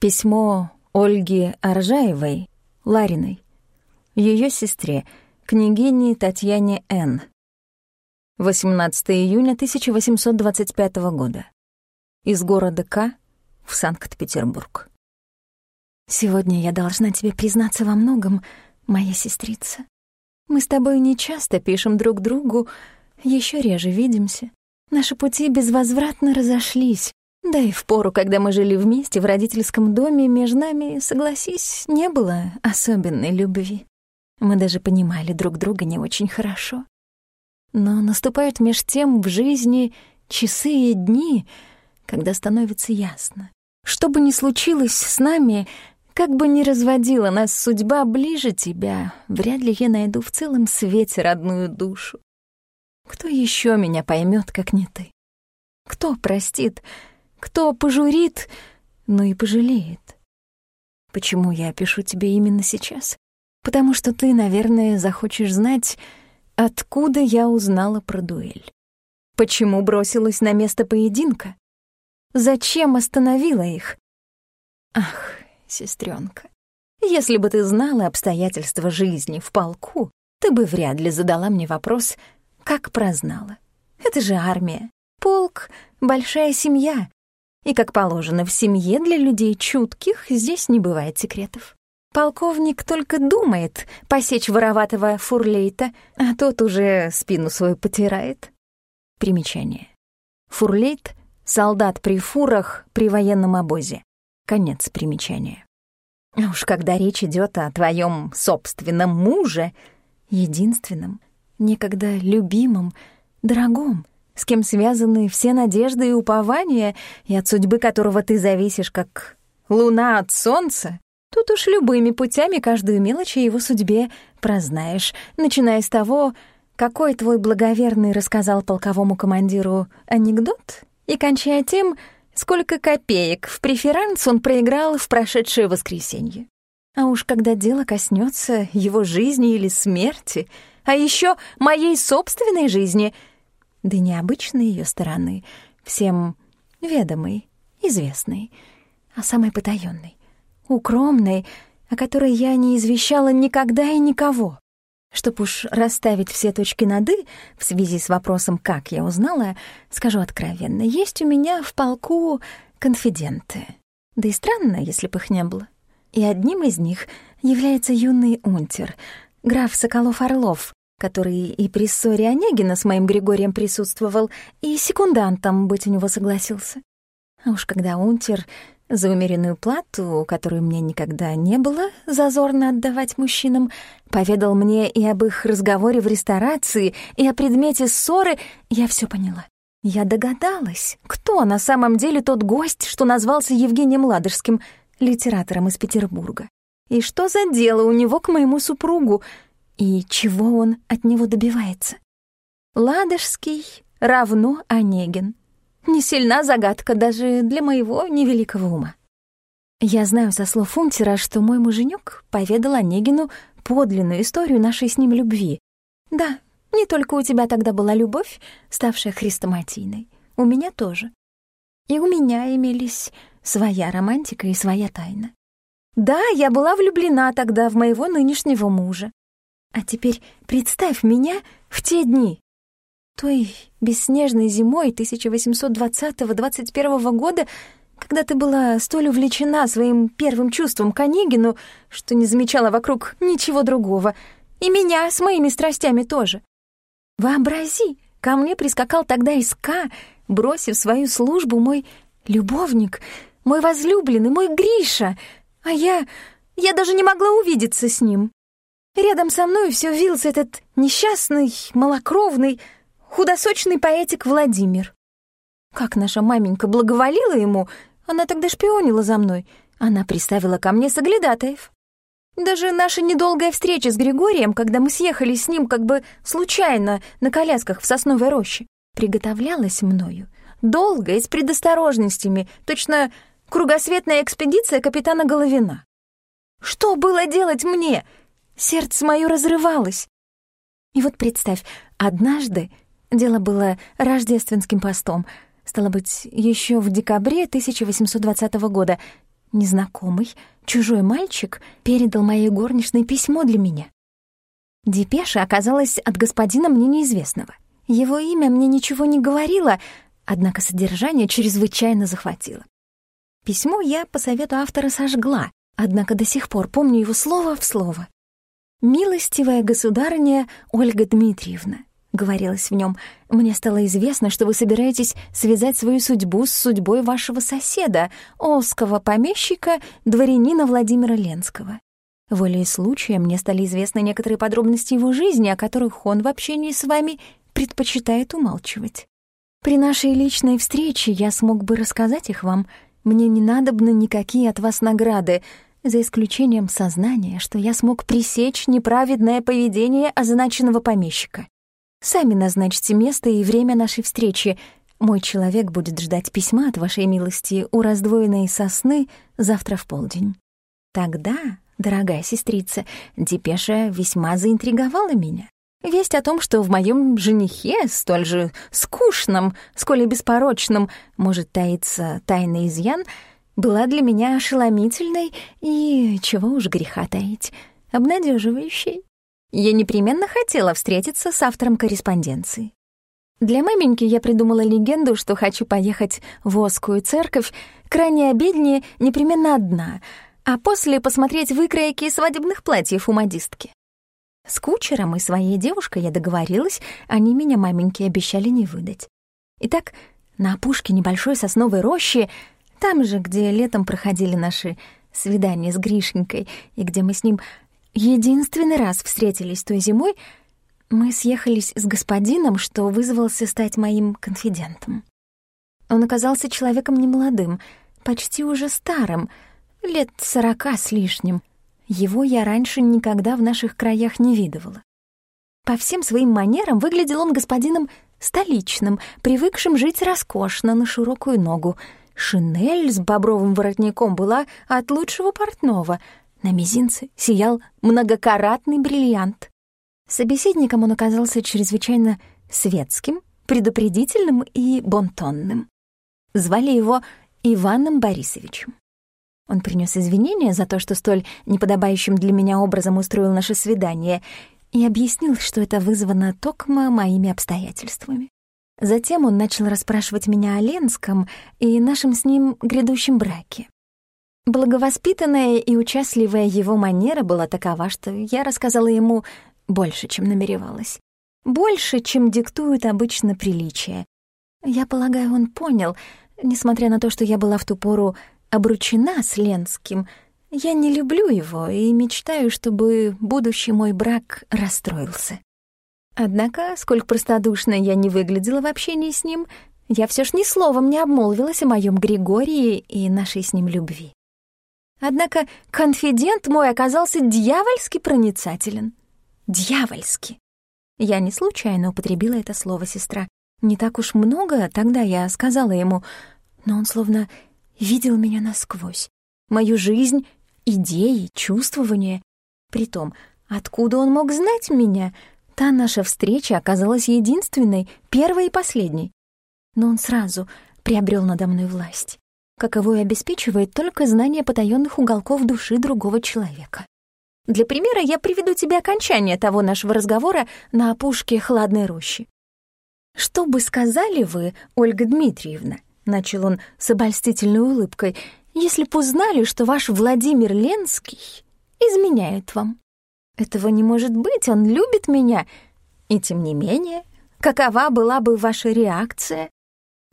Письмо Ольги Аржаевой, Лариной, ее сестре, княгине Татьяне Н. 18 июня 1825 года. Из города К в Санкт-Петербург. Сегодня я должна тебе признаться во многом, моя сестрица. Мы с тобой не часто пишем друг другу, еще реже видимся. Наши пути безвозвратно разошлись. Да и в пору, когда мы жили вместе в родительском доме, между нами, согласись, не было особенной любви. Мы даже понимали друг друга не очень хорошо. Но наступают меж тем в жизни часы и дни, когда становится ясно. Что бы ни случилось с нами, как бы ни разводила нас судьба ближе тебя, вряд ли я найду в целом свете родную душу. Кто еще меня поймет, как не ты? Кто простит, кто пожурит, но и пожалеет? Почему я пишу тебе именно сейчас? Потому что ты, наверное, захочешь знать, откуда я узнала про дуэль. Почему бросилась на место поединка? Зачем остановила их? Ах, сестренка, если бы ты знала обстоятельства жизни в полку, ты бы вряд ли задала мне вопрос, как прознала. Это же армия. Полк — большая семья. И, как положено, в семье для людей чутких здесь не бывает секретов. Полковник только думает посечь вороватого фурлейта, а тот уже спину свою потирает. Примечание. Фурлейт — солдат при фурах при военном обозе. Конец примечания. А уж когда речь идет о твоем собственном муже, единственном, некогда любимом, дорогом, с кем связаны все надежды и упования, и от судьбы которого ты зависишь, как луна от солнца, тут уж любыми путями каждую мелочь о его судьбе прознаешь, начиная с того, какой твой благоверный рассказал полковому командиру анекдот, и кончая тем, сколько копеек в преферанс он проиграл в прошедшее воскресенье. А уж когда дело коснется его жизни или смерти — а еще моей собственной жизни, да необычной ее стороны, всем ведомой, известной, а самой потаенной, укромной, о которой я не извещала никогда и никого. Чтоб уж расставить все точки над «и» в связи с вопросом, как я узнала, скажу откровенно, есть у меня в полку конфиденты. Да и странно, если бы их не было. И одним из них является юный унтер, граф Соколов-Орлов, который и при ссоре Онегина с моим Григорием присутствовал, и секундантом быть у него согласился. А уж когда унтер за умеренную плату, которую мне никогда не было зазорно отдавать мужчинам, поведал мне и об их разговоре в ресторации, и о предмете ссоры, я все поняла. Я догадалась, кто на самом деле тот гость, что назвался Евгением Ладожским, литератором из Петербурга. И что за дело у него к моему супругу — и чего он от него добивается? Ладожский равно Онегин. Не сильна загадка даже для моего невеликого ума. Я знаю со слов Фунтера, что мой муженек поведал Онегину подлинную историю нашей с ним любви. Да, не только у тебя тогда была любовь, ставшая хрестоматийной, у меня тоже. И у меня имелись своя романтика и своя тайна. Да, я была влюблена тогда в моего нынешнего мужа. А теперь представь меня в те дни. Той бесснежной зимой 1820-21 года, когда ты была столь увлечена своим первым чувством к Онегину, что не замечала вокруг ничего другого, и меня с моими страстями тоже. Вообрази, ко мне прискакал тогда из К, бросив свою службу мой любовник, мой возлюбленный, мой Гриша, а я... я даже не могла увидеться с ним. Рядом со мной все вился этот несчастный, малокровный, худосочный поэтик Владимир. Как наша маменька благоволила ему, она тогда шпионила за мной. Она приставила ко мне соглядатаев. Даже наша недолгая встреча с Григорием, когда мы съехали с ним как бы случайно на колясках в сосновой роще, приготовлялась мною. Долго и с предосторожностями, точно кругосветная экспедиция капитана Головина. Что было делать мне — Сердце мое разрывалось. И вот представь, однажды, дело было рождественским постом, стало быть, еще в декабре 1820 года, незнакомый, чужой мальчик передал моей горничной письмо для меня. Депеша оказалась от господина мне неизвестного. Его имя мне ничего не говорило, однако содержание чрезвычайно захватило. Письмо я по совету автора сожгла, однако до сих пор помню его слово в слово. «Милостивая государыня Ольга Дмитриевна», — говорилось в нем, — «мне стало известно, что вы собираетесь связать свою судьбу с судьбой вашего соседа, олского помещика, дворянина Владимира Ленского. Волей случая мне стали известны некоторые подробности его жизни, о которых он в общении с вами предпочитает умалчивать. При нашей личной встрече я смог бы рассказать их вам. Мне не надобны никакие от вас награды, за исключением сознания, что я смог пресечь неправедное поведение означенного помещика. Сами назначьте место и время нашей встречи. Мой человек будет ждать письма от вашей милости у раздвоенной сосны завтра в полдень. Тогда, дорогая сестрица, депеша весьма заинтриговала меня. Весть о том, что в моем женихе, столь же скучном, сколь и беспорочном, может таиться тайный изъян — была для меня ошеломительной и, чего уж греха таить, обнадеживающей. Я непременно хотела встретиться с автором корреспонденции. Для маменьки я придумала легенду, что хочу поехать в Оскую церковь, крайне обеднее непременно одна, а после посмотреть выкройки свадебных платьев у модистки. С кучером и своей девушкой я договорилась, они меня маменьке обещали не выдать. Итак, на опушке небольшой сосновой рощи там же, где летом проходили наши свидания с Гришенькой, и где мы с ним единственный раз встретились той зимой, мы съехались с господином, что вызвался стать моим конфидентом. Он оказался человеком немолодым, почти уже старым, лет сорока с лишним. Его я раньше никогда в наших краях не видывала. По всем своим манерам выглядел он господином столичным, привыкшим жить роскошно на широкую ногу — Шинель с бобровым воротником была от лучшего портного. На мизинце сиял многокаратный бриллиант. Собеседником он оказался чрезвычайно светским, предупредительным и бонтонным. Звали его Иваном Борисовичем. Он принес извинения за то, что столь неподобающим для меня образом устроил наше свидание, и объяснил, что это вызвано токмо моими обстоятельствами. Затем он начал расспрашивать меня о Ленском и нашем с ним грядущем браке. Благовоспитанная и участливая его манера была такова, что я рассказала ему больше, чем намеревалась. Больше, чем диктуют обычно приличия. Я полагаю, он понял, несмотря на то, что я была в ту пору обручена с Ленским, я не люблю его и мечтаю, чтобы будущий мой брак расстроился. Однако, сколько простодушно я не выглядела в общении с ним, я все ж ни словом не обмолвилась о моем Григории и нашей с ним любви. Однако конфидент мой оказался дьявольски проницателен. Дьявольски. Я не случайно употребила это слово, сестра. Не так уж много тогда я сказала ему, но он словно видел меня насквозь. Мою жизнь, идеи, чувствования. Притом, откуда он мог знать меня — Та наша встреча оказалась единственной, первой и последней. Но он сразу приобрел надо мной власть, каковую обеспечивает только знание потаённых уголков души другого человека. Для примера я приведу тебе окончание того нашего разговора на опушке хладной рощи. «Что бы сказали вы, Ольга Дмитриевна?» — начал он с обольстительной улыбкой, «если б узнали, что ваш Владимир Ленский изменяет вам?» Этого не может быть, он любит меня. И тем не менее, какова была бы ваша реакция?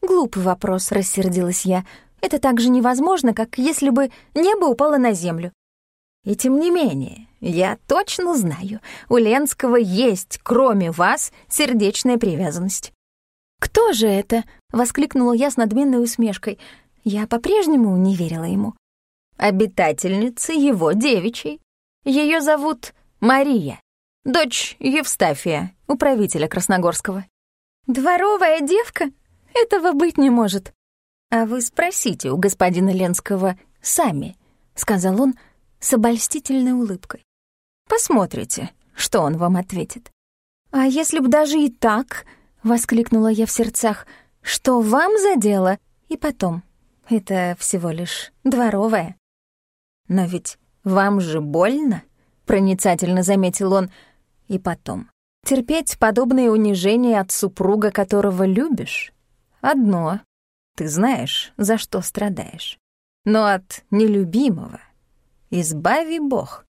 Глупый вопрос, рассердилась я. Это так же невозможно, как если бы небо упало на землю. И тем не менее, я точно знаю, у Ленского есть, кроме вас, сердечная привязанность. «Кто же это?» — воскликнула я с надменной усмешкой. Я по-прежнему не верила ему. «Обитательница его девичьей. Ее зовут Мария, дочь Евстафия, управителя Красногорского. Дворовая девка? Этого быть не может. А вы спросите у господина Ленского сами, сказал он с обольстительной улыбкой. Посмотрите, что он вам ответит. А если б даже и так, воскликнула я в сердцах, что вам за дело? И потом, это всего лишь дворовая. Но ведь вам же больно, проницательно заметил он. И потом, терпеть подобные унижения от супруга, которого любишь, одно. Ты знаешь, за что страдаешь. Но от нелюбимого избави Бог.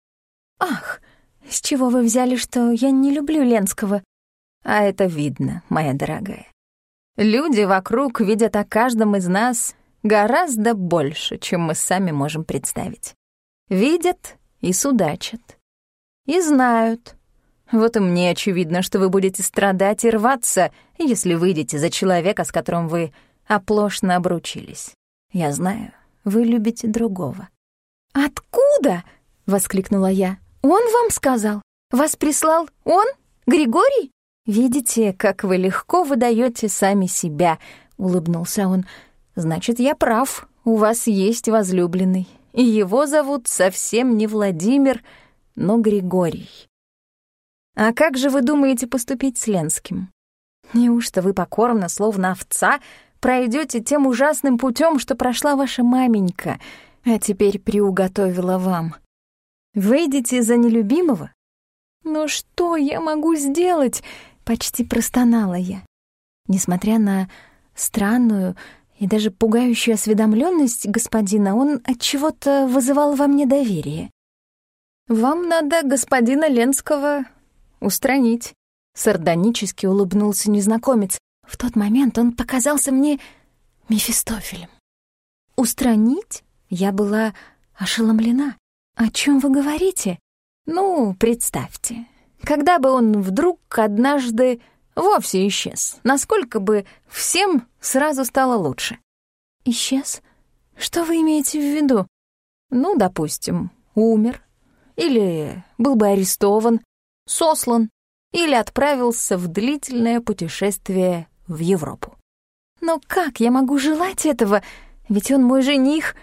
Ах, с чего вы взяли, что я не люблю Ленского? А это видно, моя дорогая. Люди вокруг видят о каждом из нас гораздо больше, чем мы сами можем представить. Видят и судачат. И знают. Вот и мне очевидно, что вы будете страдать и рваться, если выйдете за человека, с которым вы оплошно обручились. Я знаю, вы любите другого. «Откуда?» — воскликнула я. «Он вам сказал? Вас прислал он? Григорий?» «Видите, как вы легко выдаете сами себя», — улыбнулся он. «Значит, я прав. У вас есть возлюбленный. И его зовут совсем не Владимир, но Григорий. А как же вы думаете поступить с Ленским? Неужто вы покорно, словно овца, пройдете тем ужасным путем, что прошла ваша маменька, а теперь приуготовила вам? Выйдете за нелюбимого? Но что я могу сделать? Почти простонала я. Несмотря на странную и даже пугающую осведомленность господина, он от чего-то вызывал во мне доверие. «Вам надо господина Ленского устранить», — сардонически улыбнулся незнакомец. В тот момент он показался мне Мефистофелем. «Устранить?» Я была ошеломлена. «О чем вы говорите?» «Ну, представьте, когда бы он вдруг однажды вовсе исчез, насколько бы всем сразу стало лучше. Исчез? Что вы имеете в виду? Ну, допустим, умер, или был бы арестован, сослан, или отправился в длительное путешествие в Европу. Но как я могу желать этого? Ведь он мой жених.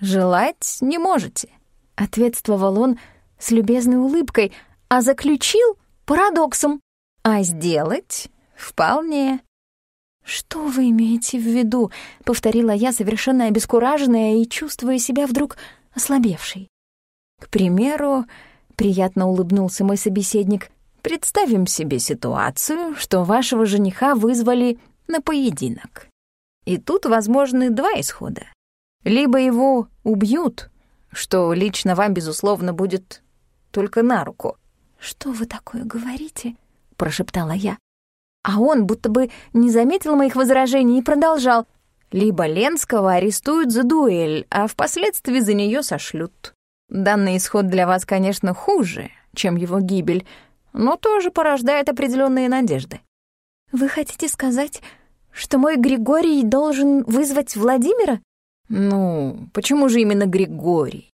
Желать не можете, ответствовал он с любезной улыбкой, а заключил парадоксом. А сделать вполне. «Что вы имеете в виду?» — повторила я, совершенно обескураженная и чувствуя себя вдруг ослабевшей. «К примеру, — приятно улыбнулся мой собеседник, — представим себе ситуацию, что вашего жениха вызвали на поединок. И тут возможны два исхода. Либо его убьют, что лично вам, безусловно, будет только на руку, «Что вы такое говорите?» — прошептала я. А он будто бы не заметил моих возражений и продолжал. «Либо Ленского арестуют за дуэль, а впоследствии за нее сошлют. Данный исход для вас, конечно, хуже, чем его гибель, но тоже порождает определенные надежды». «Вы хотите сказать, что мой Григорий должен вызвать Владимира?» «Ну, почему же именно Григорий?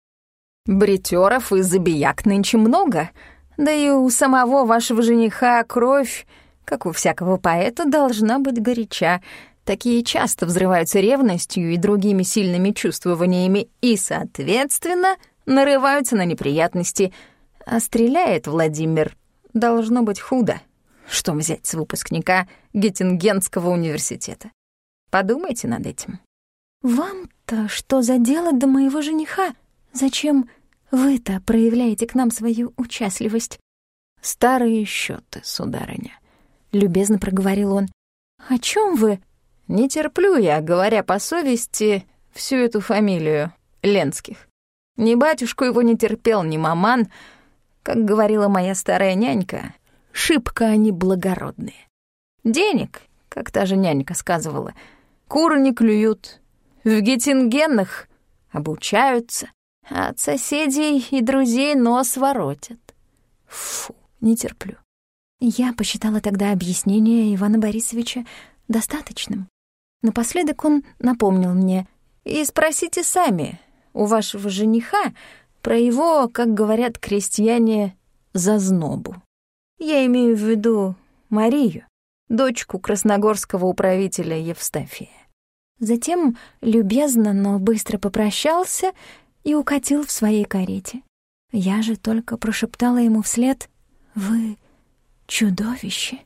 Бритеров и забияк нынче много, да и у самого вашего жениха кровь, как у всякого поэта, должна быть горяча. Такие часто взрываются ревностью и другими сильными чувствованиями и, соответственно, нарываются на неприятности. А стреляет Владимир должно быть худо. Что взять с выпускника Геттингенского университета? Подумайте над этим. «Вам-то что за дело до моего жениха? Зачем вы-то проявляете к нам свою участливость. Старые счеты, сударыня, любезно проговорил он. О чем вы? Не терплю я, говоря по совести, всю эту фамилию Ленских. Ни батюшку его не терпел, ни маман. Как говорила моя старая нянька, шибко они благородные. Денег, как та же нянька сказывала, куры не клюют. В Геттингенах обучаются, от соседей и друзей нос воротят. Фу, не терплю. Я посчитала тогда объяснение Ивана Борисовича достаточным. Напоследок он напомнил мне, «И спросите сами у вашего жениха про его, как говорят крестьяне, зазнобу. Я имею в виду Марию, дочку красногорского управителя Евстафия». Затем любезно, но быстро попрощался и укатил в своей карете. Я же только прошептала ему вслед «Вы чудовище».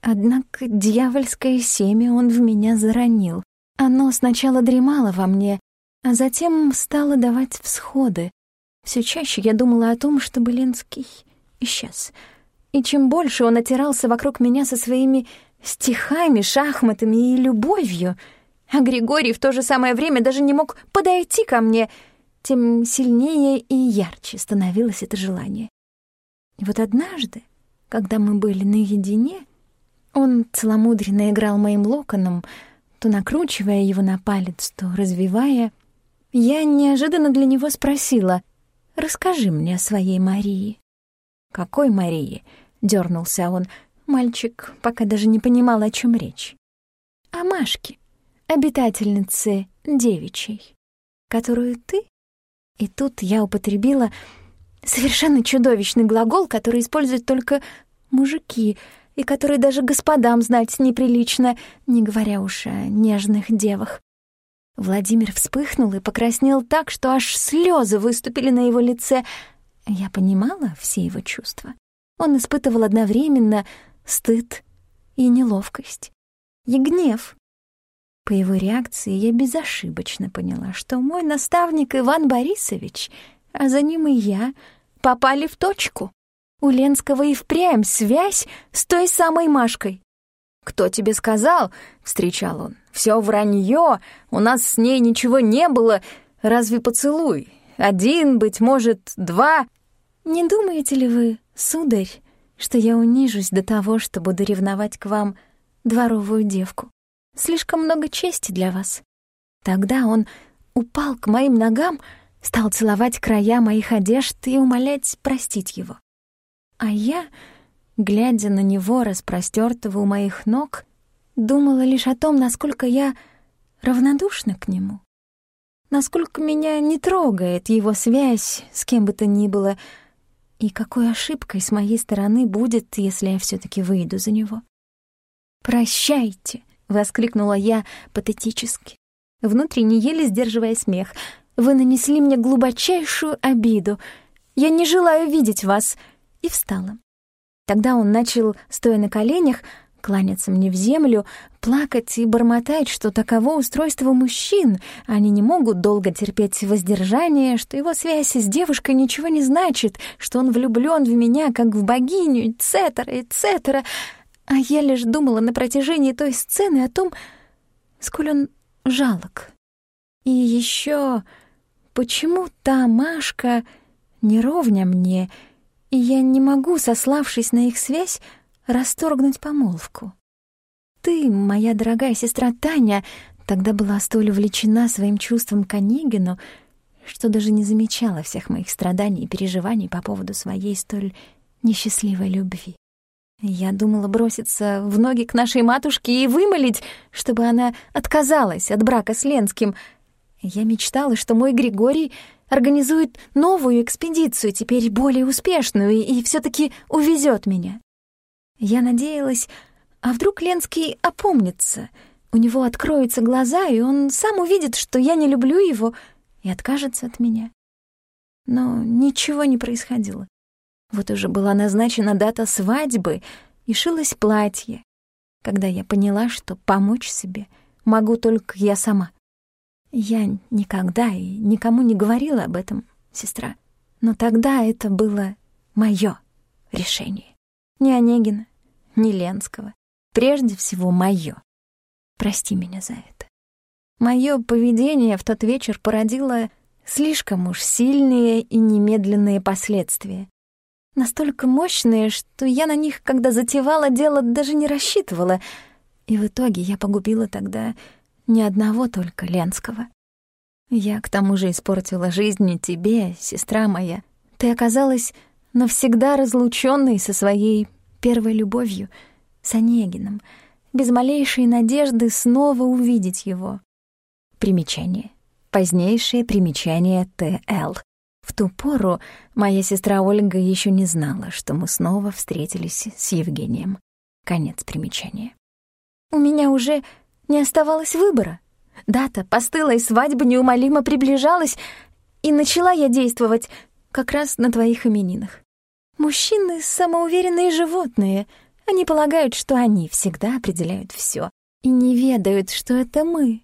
Однако дьявольское семя он в меня заронил. Оно сначала дремало во мне, А затем стала давать всходы. Все чаще я думала о том, чтобы Ленский исчез. И чем больше он отирался вокруг меня со своими стихами, шахматами и любовью, а Григорий в то же самое время даже не мог подойти ко мне, тем сильнее и ярче становилось это желание. И вот однажды, когда мы были наедине, он целомудренно играл моим локоном, то накручивая его на палец, то развивая, я неожиданно для него спросила, «Расскажи мне о своей Марии». «Какой Марии?» — дернулся он. Мальчик пока даже не понимал, о чем речь. «О Машке, обитательнице девичьей, которую ты...» И тут я употребила совершенно чудовищный глагол, который используют только мужики — и который даже господам знать неприлично, не говоря уж о нежных девах. Владимир вспыхнул и покраснел так, что аж слезы выступили на его лице. Я понимала все его чувства. Он испытывал одновременно стыд и неловкость, и гнев. По его реакции я безошибочно поняла, что мой наставник Иван Борисович, а за ним и я, попали в точку. У Ленского и впрямь связь с той самой Машкой. «Кто тебе сказал?» — встречал он. «Все вранье, у нас с ней ничего не было. Разве поцелуй? Один, быть может, два...» «Не думаете ли вы, сударь, что я унижусь до того, что буду ревновать к вам дворовую девку? Слишком много чести для вас». Тогда он упал к моим ногам, стал целовать края моих одежд и умолять простить его. А я, глядя на него, распростёртого у моих ног, думала лишь о том, насколько я равнодушна к нему, насколько меня не трогает его связь с кем бы то ни было, и какой ошибкой с моей стороны будет, если я все таки выйду за него. «Прощайте!» — воскликнула я патетически, внутренне еле сдерживая смех. «Вы нанесли мне глубочайшую обиду. Я не желаю видеть вас и встала. Тогда он начал, стоя на коленях, кланяться мне в землю, плакать и бормотать, что таково устройство мужчин. Они не могут долго терпеть воздержание, что его связь с девушкой ничего не значит, что он влюблён в меня, как в богиню, и цетера. А я лишь думала на протяжении той сцены о том, сколь он жалок. И ещё, почему та Машка не ровня мне — и я не могу, сославшись на их связь, расторгнуть помолвку. Ты, моя дорогая сестра Таня, тогда была столь увлечена своим чувством к Онегину, что даже не замечала всех моих страданий и переживаний по поводу своей столь несчастливой любви. Я думала броситься в ноги к нашей матушке и вымолить, чтобы она отказалась от брака с Ленским. Я мечтала, что мой Григорий организует новую экспедицию, теперь более успешную, и, все таки увезет меня. Я надеялась, а вдруг Ленский опомнится, у него откроются глаза, и он сам увидит, что я не люблю его, и откажется от меня. Но ничего не происходило. Вот уже была назначена дата свадьбы, и шилось платье, когда я поняла, что помочь себе могу только я сама. Я никогда и никому не говорила об этом, сестра. Но тогда это было моё решение. Не Онегина, не Ленского. Прежде всего, моё. Прости меня за это. Моё поведение в тот вечер породило слишком уж сильные и немедленные последствия. Настолько мощные, что я на них, когда затевала дело, даже не рассчитывала. И в итоге я погубила тогда ни одного только Ленского. Я к тому же испортила жизнь тебе, сестра моя. Ты оказалась навсегда разлучённой со своей первой любовью, с Онегиным, без малейшей надежды снова увидеть его. Примечание. Позднейшее примечание Т.Л. В ту пору моя сестра Ольга ещё не знала, что мы снова встретились с Евгением. Конец примечания. У меня уже не оставалось выбора. Дата постылой свадьбы неумолимо приближалась, и начала я действовать как раз на твоих именинах. Мужчины — самоуверенные животные. Они полагают, что они всегда определяют всё, и не ведают, что это мы.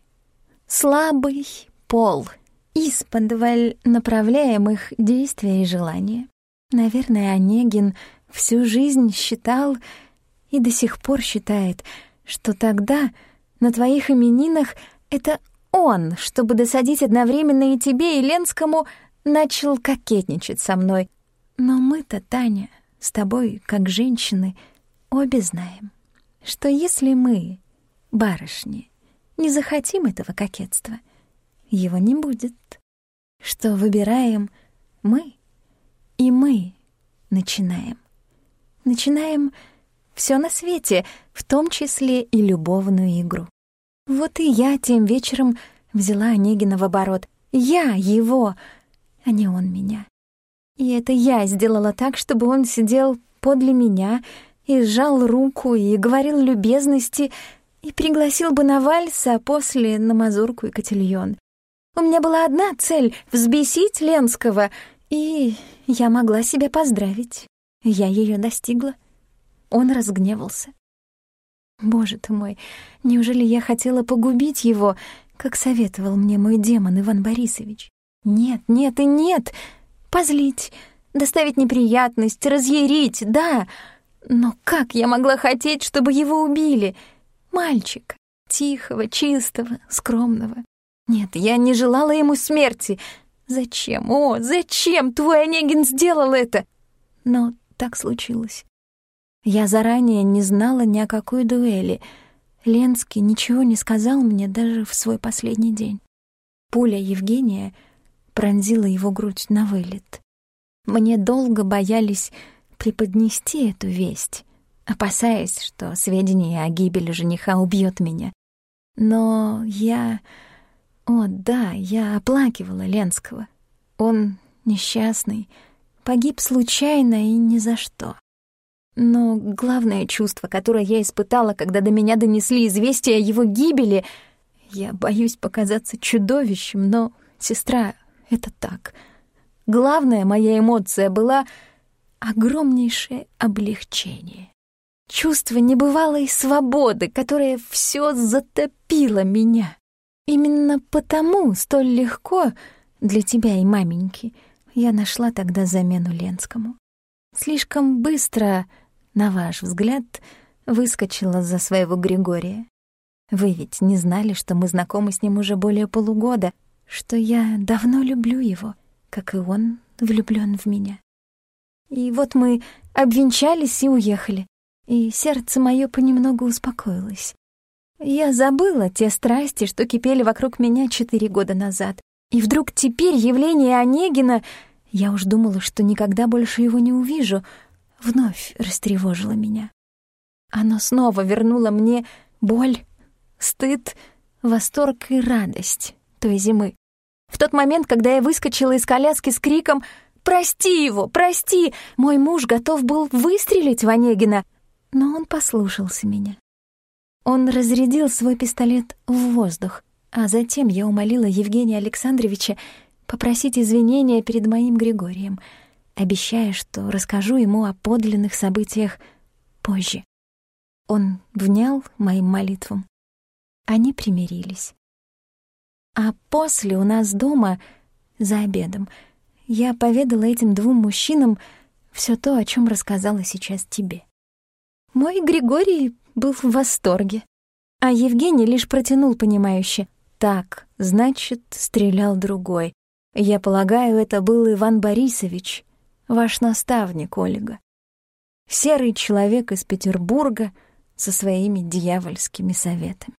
Слабый пол, исподволь направляем их действия и желания. Наверное, Онегин всю жизнь считал и до сих пор считает, что тогда на твоих именинах это он, чтобы досадить одновременно и тебе, и Ленскому, начал кокетничать со мной. Но мы-то, Таня, с тобой, как женщины, обе знаем, что если мы, барышни, не захотим этого кокетства, его не будет. Что выбираем мы, и мы начинаем. Начинаем все на свете, в том числе и любовную игру. Вот и я тем вечером взяла Онегина в оборот. Я его, а не он меня. И это я сделала так, чтобы он сидел подле меня и сжал руку и говорил любезности, и пригласил бы на вальс, а после — на мазурку и котельон. У меня была одна цель — взбесить Ленского, и я могла себя поздравить. Я ее достигла. Он разгневался. Боже ты мой, неужели я хотела погубить его, как советовал мне мой демон Иван Борисович? Нет, нет и нет. Позлить, доставить неприятность, разъярить, да. Но как я могла хотеть, чтобы его убили? Мальчик, тихого, чистого, скромного. Нет, я не желала ему смерти. Зачем, о, зачем твой Онегин сделал это? Но так случилось. Я заранее не знала ни о какой дуэли. Ленский ничего не сказал мне даже в свой последний день. Пуля Евгения пронзила его грудь на вылет. Мне долго боялись преподнести эту весть, опасаясь, что сведения о гибели жениха убьет меня. Но я... О, да, я оплакивала Ленского. Он несчастный, погиб случайно и ни за что. Но главное чувство, которое я испытала, когда до меня донесли известие о его гибели, я боюсь показаться чудовищем, но, сестра, это так. Главная моя эмоция была огромнейшее облегчение. Чувство небывалой свободы, которое все затопило меня. Именно потому столь легко для тебя и маменьки я нашла тогда замену Ленскому. Слишком быстро на ваш взгляд, выскочила за своего Григория. Вы ведь не знали, что мы знакомы с ним уже более полугода, что я давно люблю его, как и он влюблён в меня. И вот мы обвенчались и уехали, и сердце моё понемногу успокоилось. Я забыла те страсти, что кипели вокруг меня четыре года назад. И вдруг теперь явление Онегина... Я уж думала, что никогда больше его не увижу — вновь растревожило меня. Оно снова вернуло мне боль, стыд, восторг и радость той зимы. В тот момент, когда я выскочила из коляски с криком «Прости его! Прости!», мой муж готов был выстрелить в Онегина, но он послушался меня. Он разрядил свой пистолет в воздух, а затем я умолила Евгения Александровича попросить извинения перед моим Григорием — обещая, что расскажу ему о подлинных событиях позже. Он внял моим молитвам. Они примирились. А после у нас дома, за обедом, я поведала этим двум мужчинам все то, о чем рассказала сейчас тебе. Мой Григорий был в восторге, а Евгений лишь протянул понимающе. «Так, значит, стрелял другой. Я полагаю, это был Иван Борисович, ваш наставник, Ольга. Серый человек из Петербурга со своими дьявольскими советами.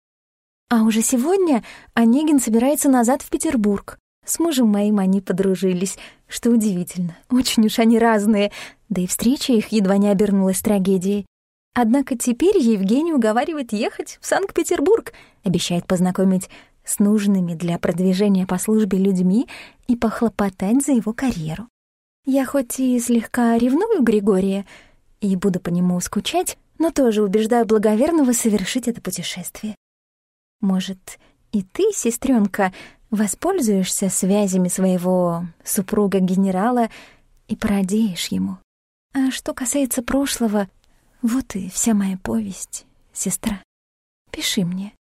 А уже сегодня Онегин собирается назад в Петербург. С мужем моим они подружились, что удивительно. Очень уж они разные, да и встреча их едва не обернулась трагедией. Однако теперь Евгений уговаривает ехать в Санкт-Петербург, обещает познакомить с нужными для продвижения по службе людьми и похлопотать за его карьеру. Я хоть и слегка ревную Григория и буду по нему скучать, но тоже убеждаю благоверного совершить это путешествие. Может, и ты, сестренка, воспользуешься связями своего супруга-генерала и породеешь ему. А что касается прошлого, вот и вся моя повесть, сестра. Пиши мне.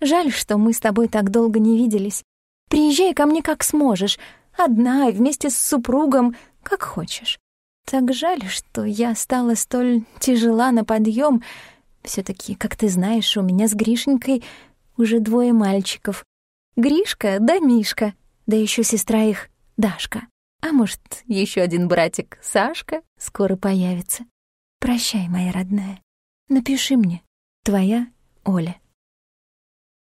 Жаль, что мы с тобой так долго не виделись. Приезжай ко мне как сможешь, одна, вместе с супругом, как хочешь. Так жаль, что я стала столь тяжела на подъем. все таки как ты знаешь, у меня с Гришенькой уже двое мальчиков. Гришка да Мишка, да еще сестра их Дашка. А может, еще один братик Сашка скоро появится. Прощай, моя родная. Напиши мне. Твоя Оля.